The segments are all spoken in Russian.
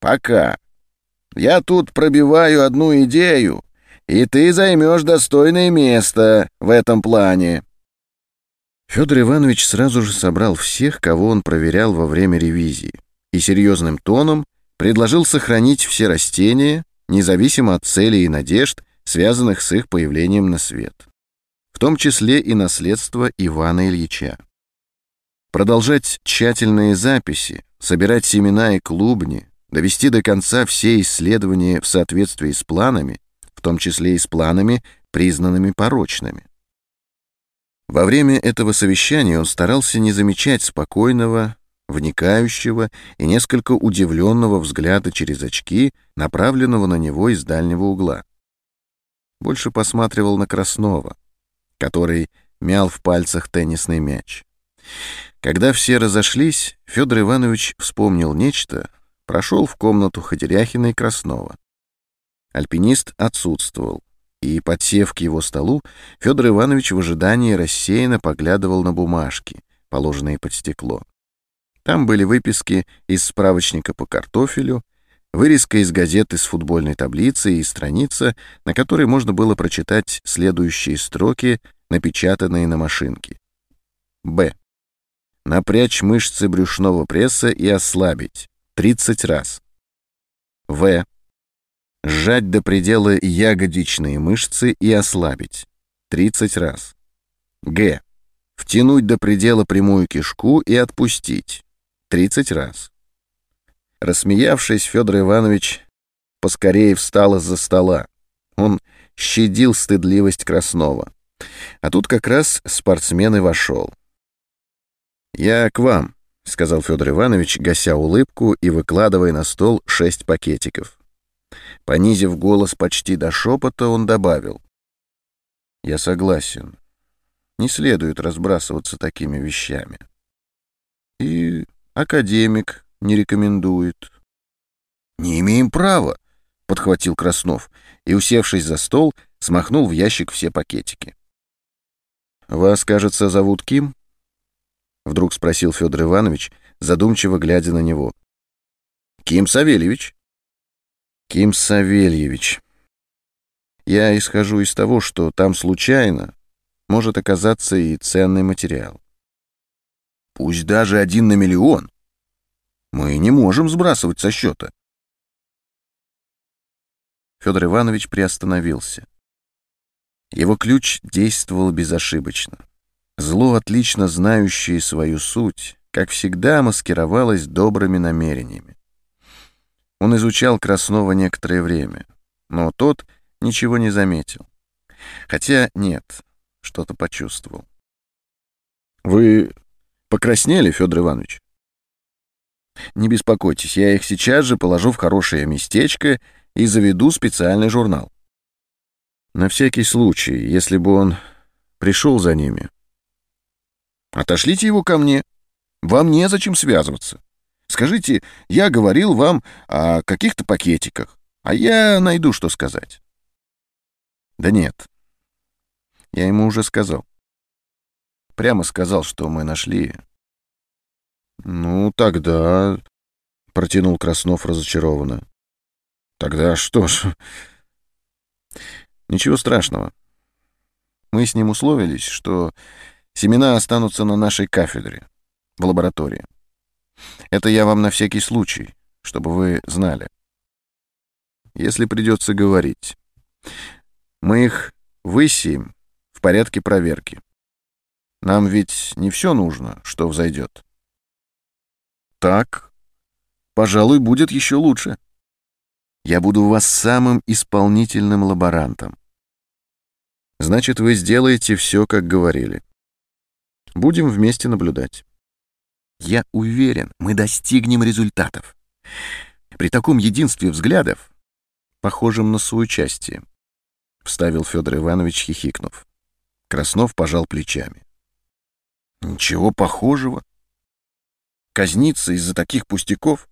Пока. Я тут пробиваю одну идею, и ты займешь достойное место в этом плане». Федор Иванович сразу же собрал всех, кого он проверял во время ревизии, и серьезным тоном предложил сохранить все растения, независимо от целей и надежд, связанных с их появлением на свет, в том числе и наследство Ивана Ильича. Продолжать тщательные записи, собирать семена и клубни, довести до конца все исследования в соответствии с планами, в том числе и с планами, признанными порочными. Во время этого совещания он старался не замечать спокойного, вникающего и несколько удивленного взгляда через очки, направленного на него из дальнего угла. Больше посматривал на Краснова, который мял в пальцах теннисный мяч. Когда все разошлись, Федор Иванович вспомнил нечто, прошел в комнату Ходеряхина и Краснова. Альпинист отсутствовал и, подсев к его столу, Федор Иванович в ожидании рассеянно поглядывал на бумажки, положенные под стекло. Там были выписки из справочника по картофелю, вырезка из газеты с футбольной таблицей и страница, на которой можно было прочитать следующие строки, напечатанные на машинке. Б. Напрячь мышцы брюшного пресса и ослабить. 30 раз. В сжать до предела ягодичные мышцы и ослабить 30 раз. Г. Втянуть до предела прямую кишку и отпустить 30 раз. Рассмеявшись, Федор Иванович поскорее встал из-за стола. Он щадил стыдливость Краснова. А тут как раз спортсмен и вошел. «Я к вам», — сказал Федор Иванович, гася улыбку и выкладывая на стол шесть пакетиков. Понизив голос почти до шепота, он добавил. «Я согласен. Не следует разбрасываться такими вещами. И академик не рекомендует». «Не имеем права», — подхватил Краснов и, усевшись за стол, смахнул в ящик все пакетики. «Вас, кажется, зовут Ким?» — вдруг спросил Федор Иванович, задумчиво глядя на него. «Ким Савельевич», Ким Савельевич. Я исхожу из того, что там случайно может оказаться и ценный материал. Пусть даже один на миллион. Мы не можем сбрасывать со счета. Федор Иванович приостановился. Его ключ действовал безошибочно. Зло, отлично знающее свою суть, как всегда маскировалось добрыми намерениями. Он изучал Краснова некоторое время, но тот ничего не заметил. Хотя нет, что-то почувствовал. «Вы покраснели, Федор Иванович?» «Не беспокойтесь, я их сейчас же положу в хорошее местечко и заведу специальный журнал. На всякий случай, если бы он пришел за ними. Отошлите его ко мне. Вам незачем связываться. Скажите, я говорил вам о каких-то пакетиках, а я найду, что сказать. Да нет. Я ему уже сказал. Прямо сказал, что мы нашли. Ну, тогда... Протянул Краснов разочарованно. Тогда что ж... Ничего страшного. Мы с ним условились, что семена останутся на нашей кафедре, в лаборатории. Это я вам на всякий случай, чтобы вы знали. Если придется говорить. Мы их высеем в порядке проверки. Нам ведь не все нужно, что взойдет. Так, пожалуй, будет еще лучше. Я буду у вас самым исполнительным лаборантом. Значит, вы сделаете все, как говорили. Будем вместе наблюдать. Я уверен, мы достигнем результатов. При таком единстве взглядов, похожем на соучастие, — вставил Федор Иванович, хихикнув. Краснов пожал плечами. Ничего похожего. Казниться из-за таких пустяков?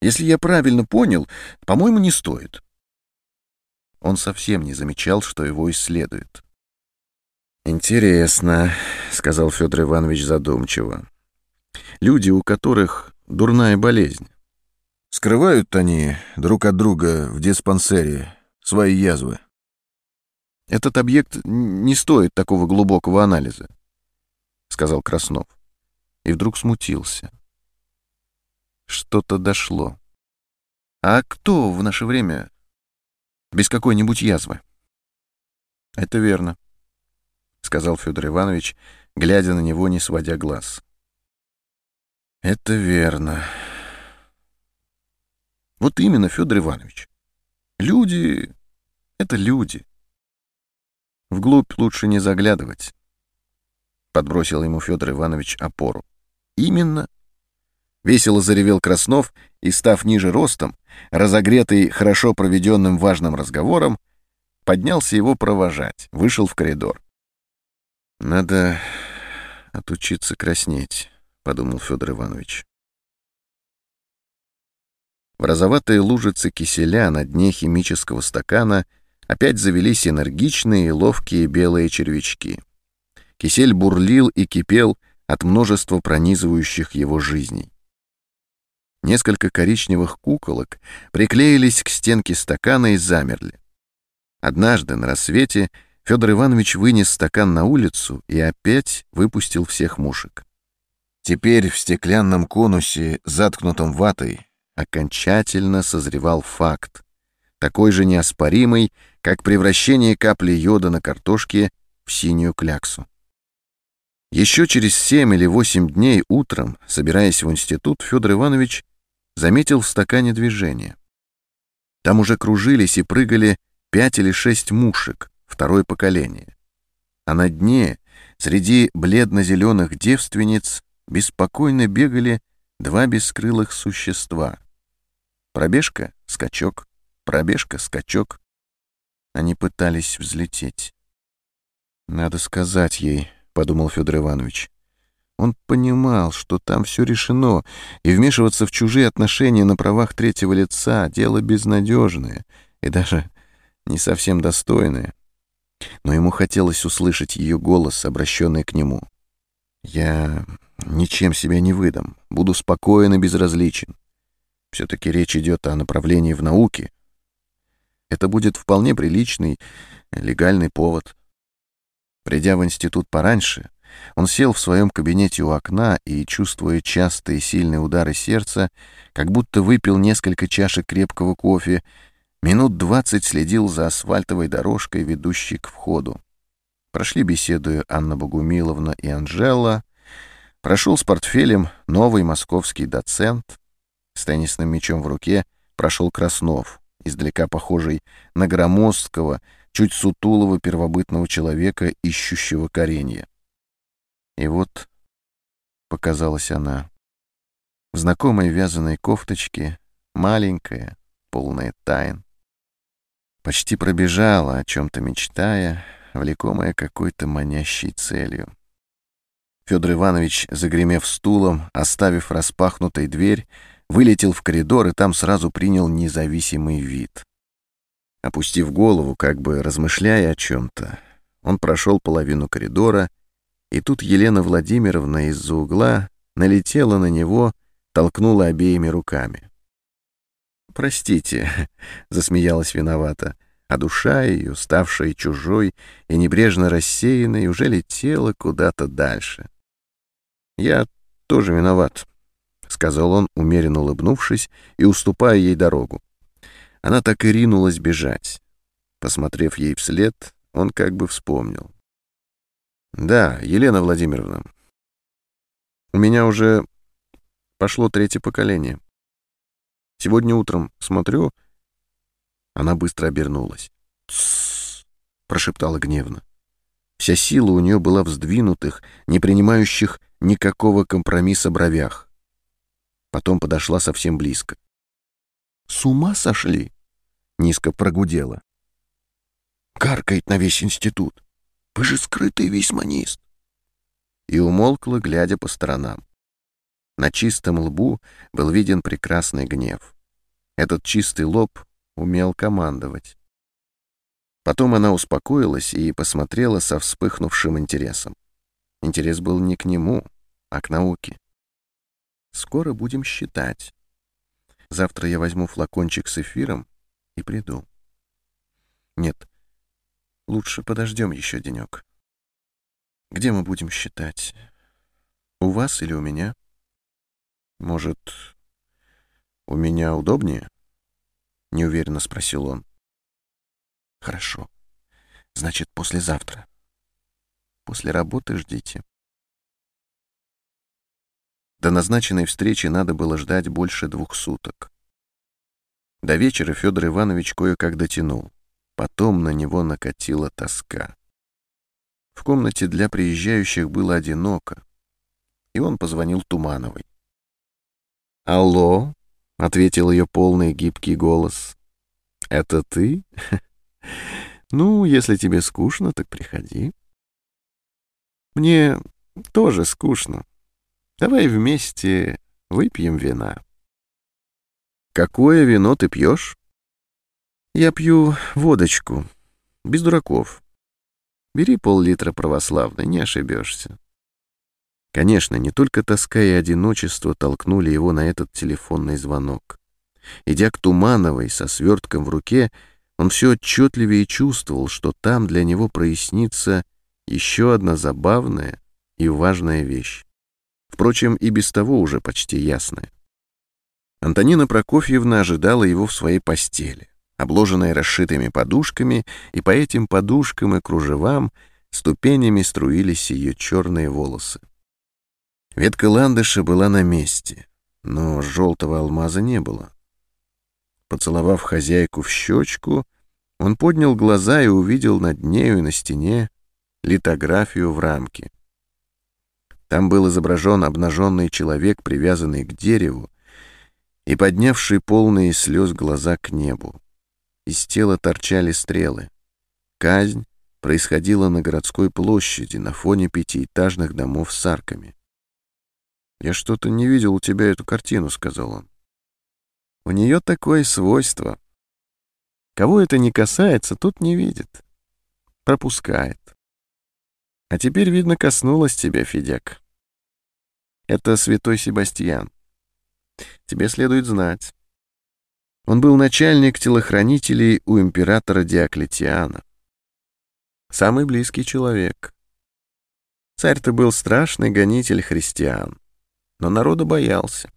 Если я правильно понял, по-моему, не стоит. Он совсем не замечал, что его исследуют. «Интересно», — сказал Федор Иванович задумчиво. Люди, у которых дурная болезнь. Скрывают они друг от друга в диспансере свои язвы. Этот объект не стоит такого глубокого анализа, сказал Краснов. И вдруг смутился. Что-то дошло. А кто в наше время без какой-нибудь язвы? Это верно, сказал Федор Иванович, глядя на него, не сводя глаз. Это верно. Вот именно, Федор Иванович. Люди — это люди. Вглубь лучше не заглядывать. Подбросил ему Федор Иванович опору. Именно. Весело заревел Краснов и, став ниже ростом, разогретый хорошо проведенным важным разговором, поднялся его провожать, вышел в коридор. «Надо отучиться краснеть», — подумал Федор Иванович. В розоватые лужицы киселя на дне химического стакана опять завелись энергичные и ловкие белые червячки. Кисель бурлил и кипел от множества пронизывающих его жизней. Несколько коричневых куколок приклеились к стенке стакана и замерли. Однажды на рассвете Федор Иванович вынес стакан на улицу и опять выпустил всех мушек. Теперь в стеклянном конусе, заткнутом ватой, окончательно созревал факт, такой же неоспоримый, как превращение капли йода на картошке в синюю кляксу. Еще через семь или восемь дней утром, собираясь в институт, Федор Иванович заметил в стакане движение. Там уже кружились и прыгали пять или шесть мушек, второе поколение. А на дне, среди бледно-зеленых девственниц, беспокойно бегали два бескрылых существа — Пробежка — скачок, пробежка — скачок. Они пытались взлететь. «Надо сказать ей», — подумал Федор Иванович. Он понимал, что там все решено, и вмешиваться в чужие отношения на правах третьего лица — дело безнадежное и даже не совсем достойное. Но ему хотелось услышать ее голос, обращенный к нему. «Я ничем себя не выдам, буду спокоен и безразличен. Все-таки речь идет о направлении в науке. Это будет вполне приличный, легальный повод. Придя в институт пораньше, он сел в своем кабинете у окна и, чувствуя частые сильные удары сердца, как будто выпил несколько чашек крепкого кофе, минут двадцать следил за асфальтовой дорожкой, ведущей к входу. Прошли беседуя Анна Богумиловна и Анжела, прошел с портфелем новый московский доцент, с теннисным мячом в руке прошел Краснов, издалека похожий на громоздкого, чуть сутулого первобытного человека, ищущего коренья. И вот показалась она. В знакомой вязаной кофточке, маленькая, полная тайн. Почти пробежала, о чем-то мечтая, влекомая какой-то манящей целью. Федор Иванович, загремев стулом, оставив распахнутой дверь, вылетел в коридор и там сразу принял независимый вид. Опустив голову, как бы размышляя о чем-то, он прошел половину коридора, и тут Елена Владимировна из-за угла налетела на него, толкнула обеими руками. «Простите», — засмеялась виновата, а душа ее, ставшая чужой и небрежно рассеянной, уже летела куда-то дальше. «Я тоже виноват», — сказал он, умеренно улыбнувшись и уступая ей дорогу. Она так и ринулась бежать. Посмотрев ей вслед, он как бы вспомнил. «Да, Елена Владимировна, у меня уже пошло третье поколение. Сегодня утром смотрю...» Она быстро обернулась. «Тссс!» — прошептала гневно. Вся сила у нее была в сдвинутых, не принимающих никакого компромисса бровях. Потом подошла совсем близко. «С ума сошли?» — низко прогудела. «Каркает на весь институт. Вы же скрытый весьманист!» И умолкла, глядя по сторонам. На чистом лбу был виден прекрасный гнев. Этот чистый лоб умел командовать. Потом она успокоилась и посмотрела со вспыхнувшим интересом. Интерес был не к нему, а к науке. Скоро будем считать. Завтра я возьму флакончик с эфиром и приду. Нет, лучше подождем еще денек. Где мы будем считать? У вас или у меня? Может, у меня удобнее? Неуверенно спросил он. Хорошо. Значит, послезавтра. После работы ждите. До назначенной встречи надо было ждать больше двух суток. До вечера Федор Иванович кое-как дотянул. Потом на него накатила тоска. В комнате для приезжающих было одиноко, и он позвонил Тумановой. «Алло», — ответил ее полный гибкий голос. «Это ты? Ну, если тебе скучно, так приходи». «Мне тоже скучно. Давай вместе выпьем вина». «Какое вино ты пьешь?» Я пью водочку, без дураков. Бери пол-литра православной, не ошибешься. Конечно, не только тоска и одиночество толкнули его на этот телефонный звонок. Идя к Тумановой со свертком в руке, он все отчетливее чувствовал, что там для него прояснится еще одна забавная и важная вещь. Впрочем, и без того уже почти ясная. Антонина Прокофьевна ожидала его в своей постели обложенная расшитыми подушками, и по этим подушкам и кружевам ступенями струились ее черные волосы. Ветка ландыша была на месте, но желтого алмаза не было. Поцеловав хозяйку в щечку, он поднял глаза и увидел над нею и на стене литографию в рамке. Там был изображен обнаженный человек, привязанный к дереву и поднявший полные слез глаза к небу. Из тела торчали стрелы. Казнь происходила на городской площади на фоне пятиэтажных домов с арками. «Я что-то не видел у тебя эту картину», — сказал он. «У нее такое свойство. Кого это не касается, тот не видит. Пропускает. А теперь, видно, коснулась тебя, Федяк. Это святой Себастьян. Тебе следует знать. Он был начальник телохранителей у императора Диоклетиана. Самый близкий человек. Царь-то был страшный гонитель христиан, но народа боялся.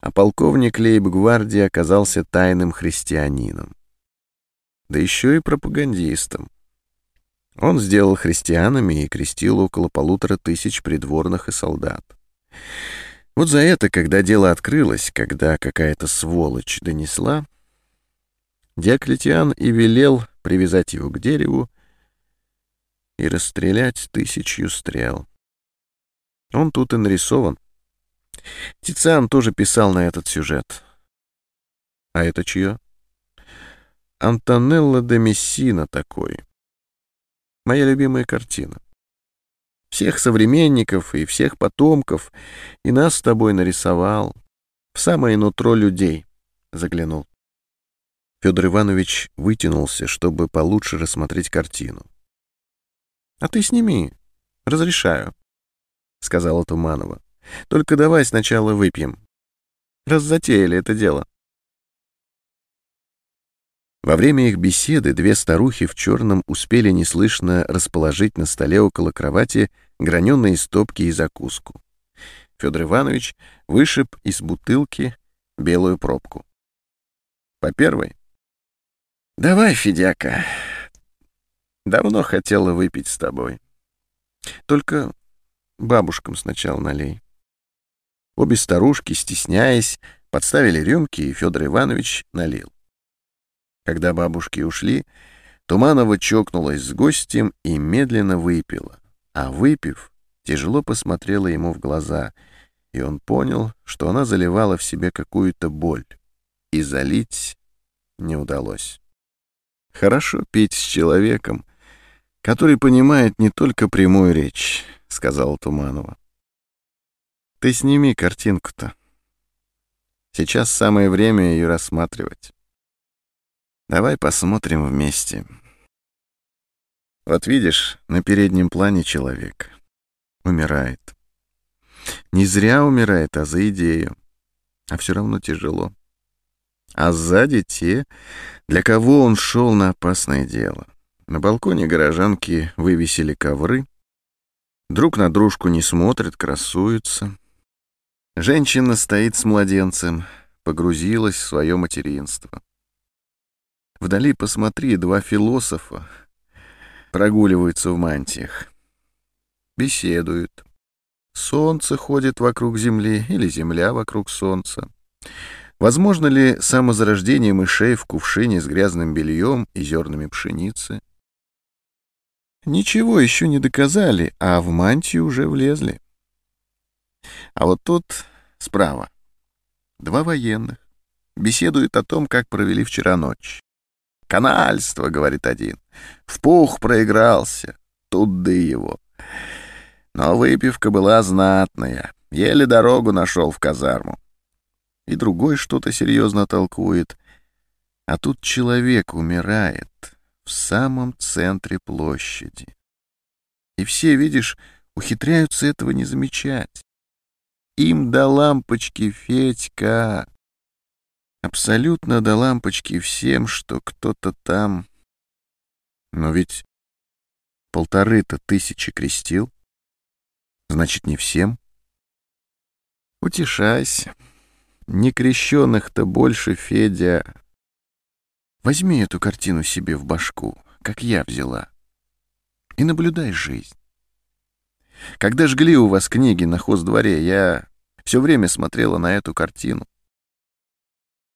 А полковник Лейб-гвардии оказался тайным христианином. Да еще и пропагандистом. Он сделал христианами и крестил около полутора тысяч придворных и солдат. Вот за это, когда дело открылось, когда какая-то сволочь донесла, Диоклетиан и велел привязать его к дереву и расстрелять тысячью стрел. Он тут и нарисован. Тициан тоже писал на этот сюжет. А это чье? Антонелло де Мессина такой. Моя любимая картина всех современников и всех потомков, и нас с тобой нарисовал. В самое нутро людей заглянул. Федор Иванович вытянулся, чтобы получше рассмотреть картину. «А ты сними. Разрешаю», — сказала Туманова. «Только давай сначала выпьем. Раз затеяли это дело». Во время их беседы две старухи в черном успели неслышно расположить на столе около кровати граненые стопки и закуску. Федор Иванович вышиб из бутылки белую пробку. По первой. «Давай, Федяка. Давно хотела выпить с тобой. Только бабушкам сначала налей». Обе старушки, стесняясь, подставили рюмки, и Федор Иванович налил. Когда бабушки ушли, Туманова чокнулась с гостем и медленно выпила, а выпив, тяжело посмотрела ему в глаза, и он понял, что она заливала в себе какую-то боль, и залить не удалось. «Хорошо пить с человеком, который понимает не только прямую речь», — сказала Туманова. «Ты сними картинку-то. Сейчас самое время ее рассматривать». Давай посмотрим вместе. Вот видишь, на переднем плане человек умирает. Не зря умирает, а за идею. а все равно тяжело. А сзади те, для кого он шел на опасное дело. На балконе горожанки вывесили ковры, друг на дружку не смотрят, красуются. Женщина стоит с младенцем, погрузилась в свое материнство. Вдали посмотри, два философа прогуливаются в мантиях. Беседуют. Солнце ходит вокруг Земли или Земля вокруг Солнца. Возможно ли самозарождение мышей в кувшине с грязным бельем и зернами пшеницы? Ничего еще не доказали, а в мантию уже влезли. А вот тут справа два военных беседуют о том, как провели вчера ночь. «Канальство», — говорит один, — «в пух проигрался, туды его». Но выпивка была знатная, еле дорогу нашел в казарму. И другой что-то серьезно толкует. А тут человек умирает в самом центре площади. И все, видишь, ухитряются этого не замечать. Им до лампочки, Федька. Абсолютно до лампочки всем, что кто-то там... Но ведь полторы-то тысячи крестил. Значит, не всем? Утешайся. Некрещенных-то больше, Федя. Возьми эту картину себе в башку, как я взяла, и наблюдай жизнь. Когда жгли у вас книги на хоздворе, я все время смотрела на эту картину.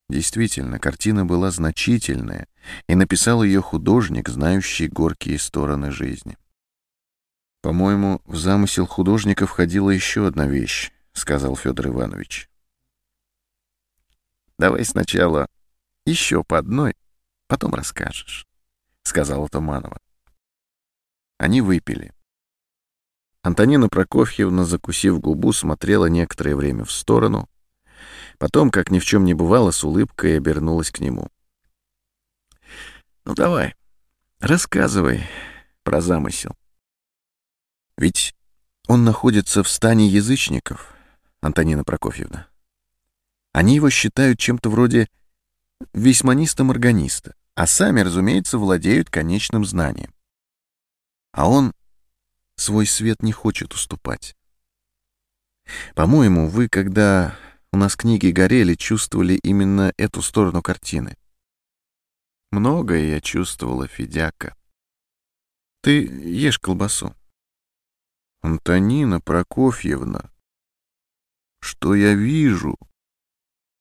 Действительно, картина была значительная, и написал ее художник, знающий горькие стороны жизни. «По-моему, в замысел художника входила еще одна вещь», — сказал Федор Иванович. «Давай сначала еще по одной, потом расскажешь», — сказала Туманова. Они выпили. Антонина Прокофьевна, закусив губу, смотрела некоторое время в сторону, потом, как ни в чем не бывало, с улыбкой обернулась к нему. «Ну давай, рассказывай про замысел». Ведь он находится в стане язычников, Антонина Прокофьевна. Они его считают чем-то вроде весьманиста-морганиста, а сами, разумеется, владеют конечным знанием. А он свой свет не хочет уступать. По-моему, вы, когда у нас книги горели, чувствовали именно эту сторону картины. Многое я чувствовала, Федяка. Ты ешь колбасу. Антонина Прокофьевна, что я вижу?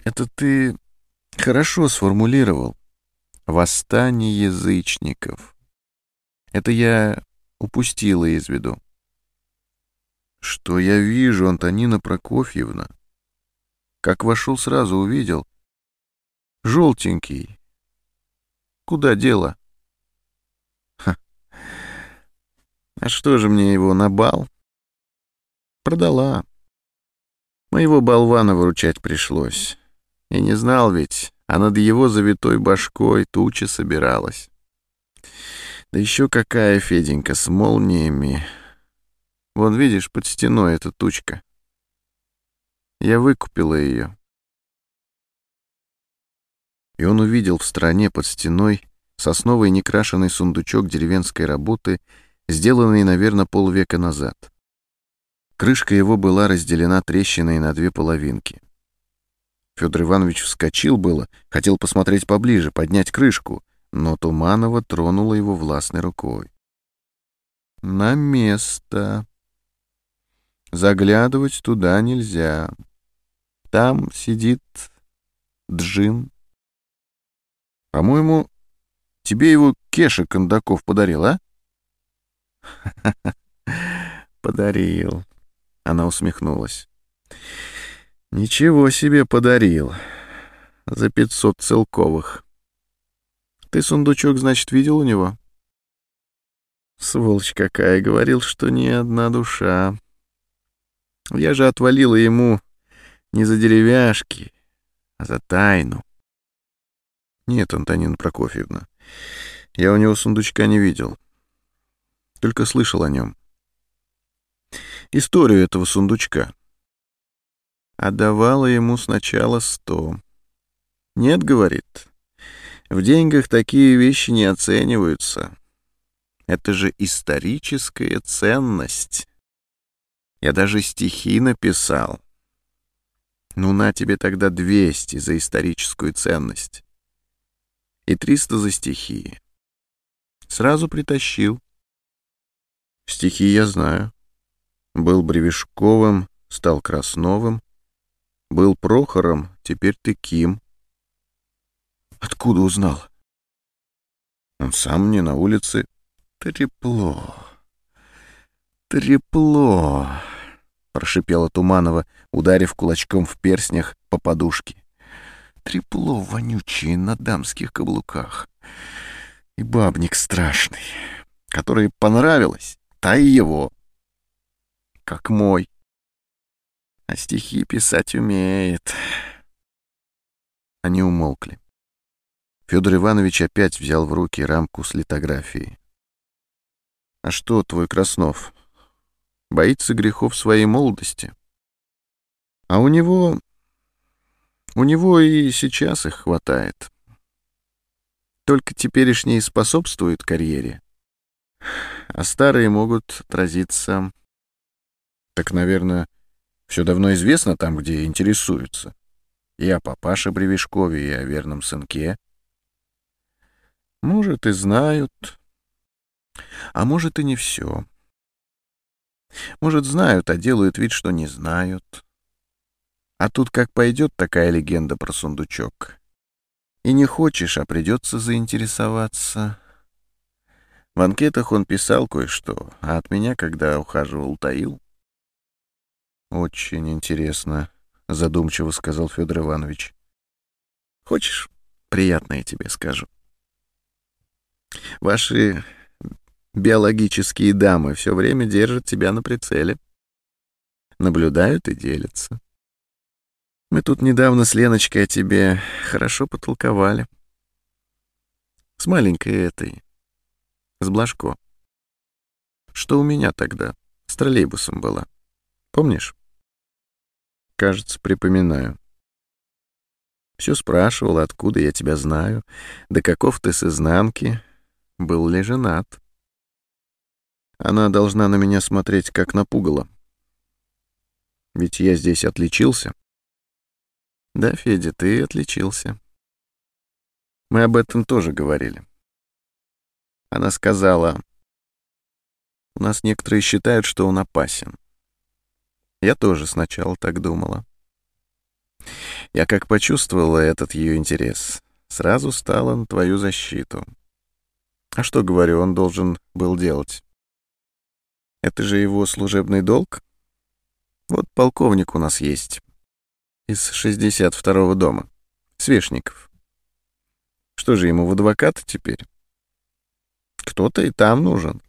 Это ты хорошо сформулировал. Восстание язычников. Это я упустила из виду. Что я вижу, Антонина Прокофьевна? Как вошел, сразу увидел. Желтенький. Куда дело? Ха. А что же мне его на бал? Продала. Моего болвана выручать пришлось. Я не знал ведь, а над его завитой башкой туча собиралась. Да еще какая, Феденька, с молниями. Вон, видишь, под стеной эта тучка. Я выкупила ее. И он увидел в стороне под стеной сосновый некрашенный сундучок деревенской работы, сделанный, наверное, полвека назад. Крышка его была разделена трещиной на две половинки. Федор Иванович вскочил было, хотел посмотреть поближе, поднять крышку, но Туманова тронула его властной рукой. «На место. Заглядывать туда нельзя. Там сидит Джин. По-моему, тебе его Кеша Кондаков подарил, а?» «Подарил», она усмехнулась. «Ничего себе подарил. За пятьсот целковых. Ты сундучок, значит, видел у него?» Сволочь какая, говорил, что ни одна душа. Я же отвалила ему не за деревяшки, а за тайну. Нет, Антонина Прокофьевна, я у него сундучка не видел. Только слышал о нем историю этого сундучка. А давала ему сначала сто. «Нет, — говорит, — в деньгах такие вещи не оцениваются. Это же историческая ценность. Я даже стихи написал. Ну, на тебе тогда двести за историческую ценность. И триста за стихи. Сразу притащил. Стихи я знаю. Был Бревешковым, стал Красновым. Был Прохором, теперь ты Ким. Откуда узнал? Он сам мне на улице. Трепло. Трепло, прошипела Туманова, ударив кулачком в перстнях по подушке. Трепло вонючее на дамских каблуках. И бабник страшный, который понравилось, та и его. Как мой. А стихи писать умеет. Они умолкли. Федор Иванович опять взял в руки рамку с литографией. «А что твой Краснов? Боится грехов своей молодости? А у него... У него и сейчас их хватает. Только теперешние способствуют карьере, а старые могут отразиться... Так, наверное, все давно известно там, где интересуются. И о папаше Бревешкове, и о верном сынке. Может, и знают, а может, и не все. Может, знают, а делают вид, что не знают. А тут как пойдет такая легенда про сундучок. И не хочешь, а придется заинтересоваться. В анкетах он писал кое-что, а от меня, когда ухаживал, таил. «Очень интересно», — задумчиво сказал Федор Иванович. «Хочешь, приятное тебе скажу?» Ваши биологические дамы все время держат тебя на прицеле. Наблюдают и делятся. Мы тут недавно с Леночкой о тебе хорошо потолковали. С маленькой этой, с Блажко. Что у меня тогда с троллейбусом была. Помнишь? Кажется, припоминаю. Все спрашивала, откуда я тебя знаю, да каков ты с изнанки, был ли женат. Она должна на меня смотреть, как на пугало. Ведь я здесь отличился. Да, Федя, ты отличился. Мы об этом тоже говорили. Она сказала, у нас некоторые считают, что он опасен. Я тоже сначала так думала. Я как почувствовала этот ее интерес, сразу стала на твою защиту. А что, говорю, он должен был делать? Это же его служебный долг. Вот полковник у нас есть. Из 62-го дома. Свешников. Что же ему в адвокаты теперь? Кто-то и там нужен.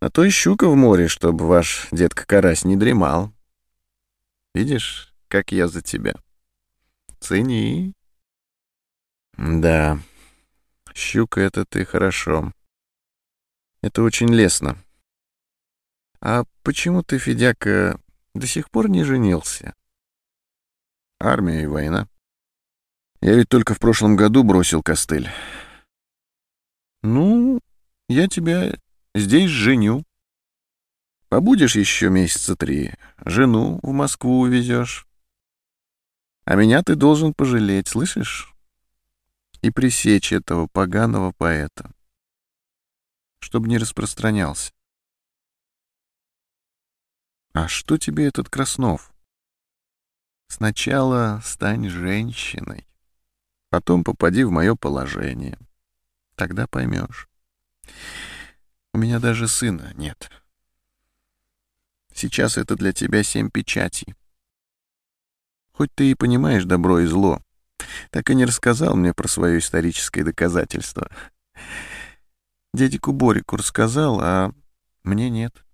На то и щука в море, чтобы ваш детка-карась не дремал. Видишь, как я за тебя. Цени. Да, Щука — это ты хорошо. Это очень лестно. А почему ты, Федяка, до сих пор не женился? Армия и война. Я ведь только в прошлом году бросил костыль. Ну, я тебя здесь женю. Побудешь еще месяца три, жену в Москву увезешь. А меня ты должен пожалеть, слышишь? и пресечь этого поганого поэта, чтобы не распространялся. А что тебе этот Краснов? Сначала стань женщиной, потом попади в мое положение. Тогда поймешь. У меня даже сына нет. Сейчас это для тебя семь печатей. Хоть ты и понимаешь добро и зло, так и не рассказал мне про свое историческое доказательство. Дядику Борику рассказал, а мне нет.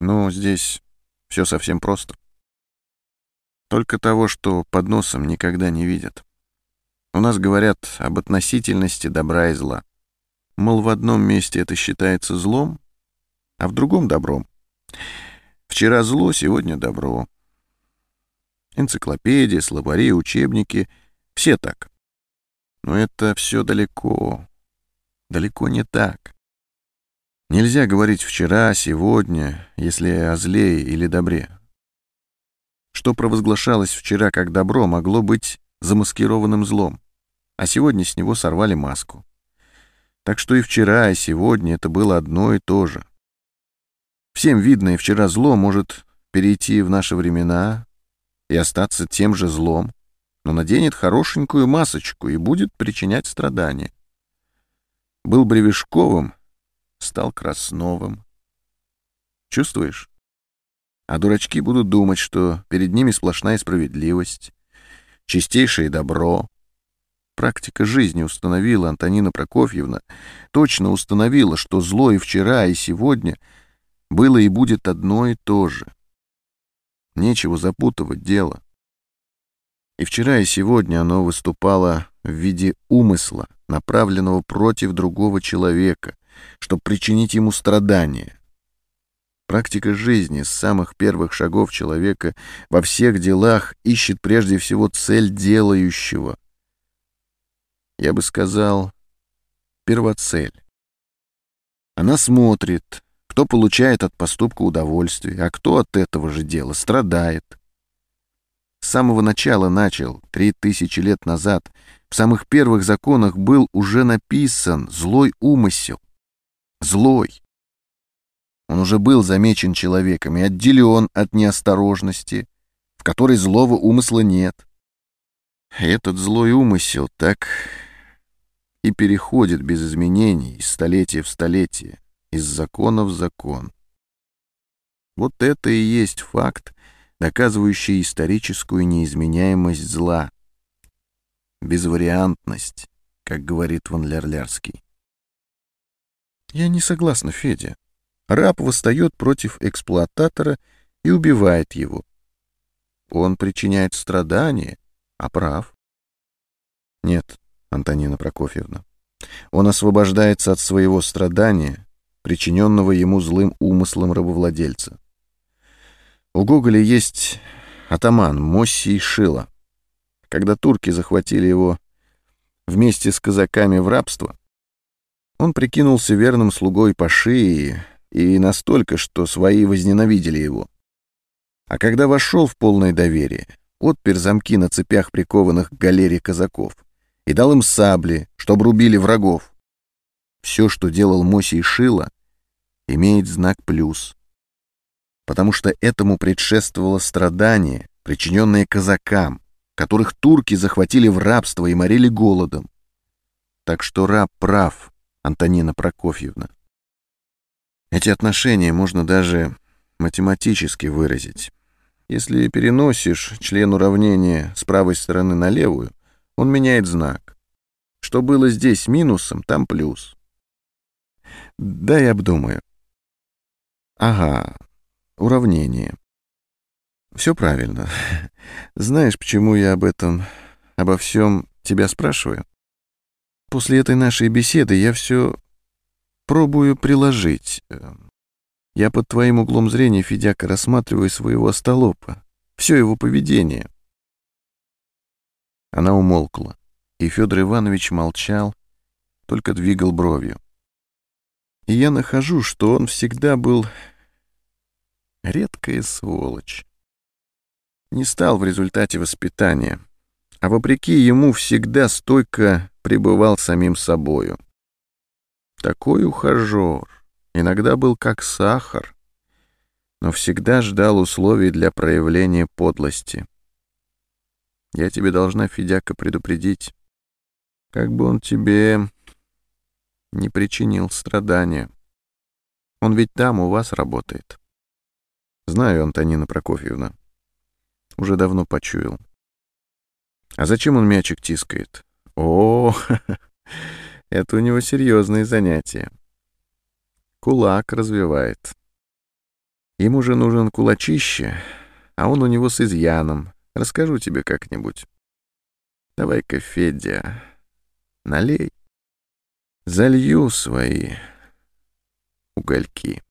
Ну, здесь все совсем просто. Только того, что под носом никогда не видят. У нас говорят об относительности добра и зла. Мол, в одном месте это считается злом, а в другом — добром. Вчера зло, сегодня добро. Энциклопедия, словари, учебники — все так. Но это все далеко. Далеко не так. Нельзя говорить «вчера», «сегодня», если о зле или добре. Что провозглашалось вчера как добро, могло быть замаскированным злом, а сегодня с него сорвали маску. Так что и вчера, и сегодня это было одно и то же. Всем видное вчера зло может перейти в наши времена и остаться тем же злом, но наденет хорошенькую масочку и будет причинять страдания. Был Бревешковым, стал Красновым. Чувствуешь? А дурачки будут думать, что перед ними сплошная справедливость, чистейшее добро. Практика жизни установила, Антонина Прокофьевна, точно установила, что зло и вчера, и сегодня было и будет одно и то же. Нечего запутывать дело. И вчера, и сегодня оно выступало в виде умысла, направленного против другого человека, чтобы причинить ему страдания. Практика жизни с самых первых шагов человека во всех делах ищет прежде всего цель делающего. Я бы сказал, первоцель. Она смотрит, кто получает от поступка удовольствие, а кто от этого же дела страдает. С самого начала начал, три тысячи лет назад, в самых первых законах был уже написан злой умысел. Злой. Он уже был замечен человеком и отделен от неосторожности, в которой злого умысла нет. Этот злой умысел так и переходит без изменений из столетия в столетие, из закона в закон. Вот это и есть факт, доказывающий историческую неизменяемость зла, безвариантность, как говорит Ван Лерлярский. Я не согласна, Федя. Раб восстает против эксплуататора и убивает его. Он причиняет страдания, а прав. Нет, Антонина Прокофьевна. Он освобождается от своего страдания, причиненного ему злым умыслом рабовладельца. У Гоголя есть атаман Моссий Шила. Когда турки захватили его вместе с казаками в рабство, он прикинулся верным слугой Паши и настолько, что свои возненавидели его. А когда вошел в полное доверие, отпер замки на цепях прикованных к галере казаков и дал им сабли, чтобы рубили врагов. Все, что делал Мосий Шила, имеет знак плюс, потому что этому предшествовало страдание, причиненное казакам, которых турки захватили в рабство и морили голодом. Так что раб прав, Антонина Прокофьевна. Эти отношения можно даже математически выразить. Если переносишь член уравнения с правой стороны на левую, он меняет знак. Что было здесь минусом, там плюс. Да, я обдумаю. Ага, уравнение. Все правильно. Знаешь, почему я об этом, обо всем тебя спрашиваю? После этой нашей беседы я все Пробую приложить. Я под твоим углом зрения, Федяка, рассматриваю своего остолопа. Все его поведение. Она умолкла, и Федор Иванович молчал, только двигал бровью. И я нахожу, что он всегда был редкая сволочь. Не стал в результате воспитания, а вопреки ему всегда стойко пребывал самим собою. Такой ухажер. Иногда был как сахар, но всегда ждал условий для проявления подлости. Я тебе должна, Федяка, предупредить, как бы он тебе не причинил страдания. Он ведь там у вас работает. Знаю, Антонина Прокофьевна. Уже давно почуял. А зачем он мячик тискает? О, Это у него серьезные занятия. Кулак развивает. Ему же нужен кулачище, а он у него с изъяном. Расскажу тебе как-нибудь. Давай-ка, Федя, налей. Залью свои угольки.